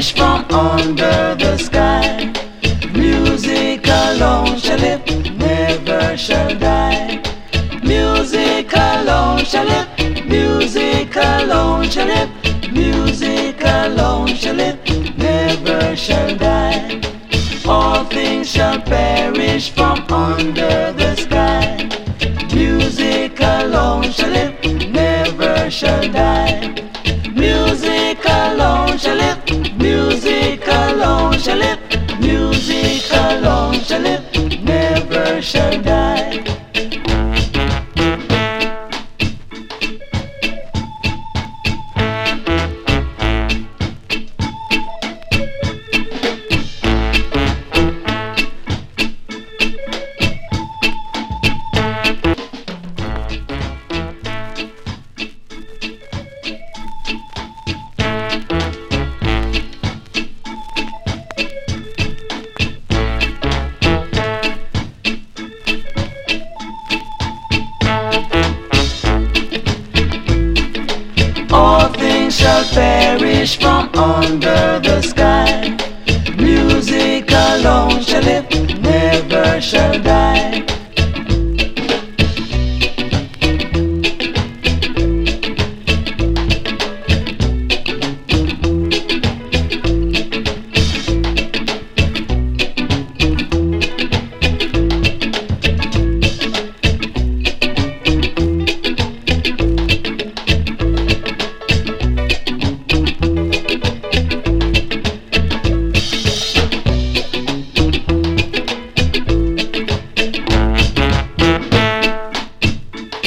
under the sky. Music alone shall live, never shall die. Music alone shall live, music alone shall live, music alone shall live, never shall die. All things shall perish from under the sky. Music alone shall live, never shall die. Shall live, music alone shall live, never shall die. From under the sky. Music alone shall live, never shall die.